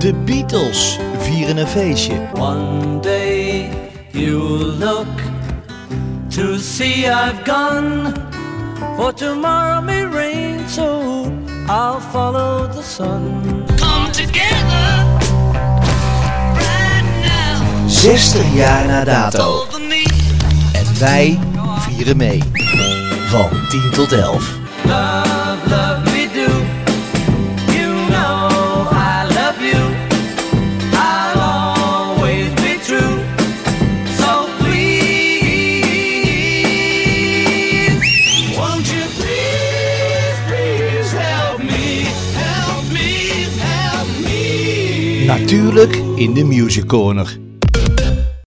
De Beatles vieren een feestje. One day you'll look to see I've gone. For tomorrow may rain, so I'll follow the sun. Come together right now 60 jaar na dato. En wij vieren mee. Van 10 tot 11. Natuurlijk in de Music Corner.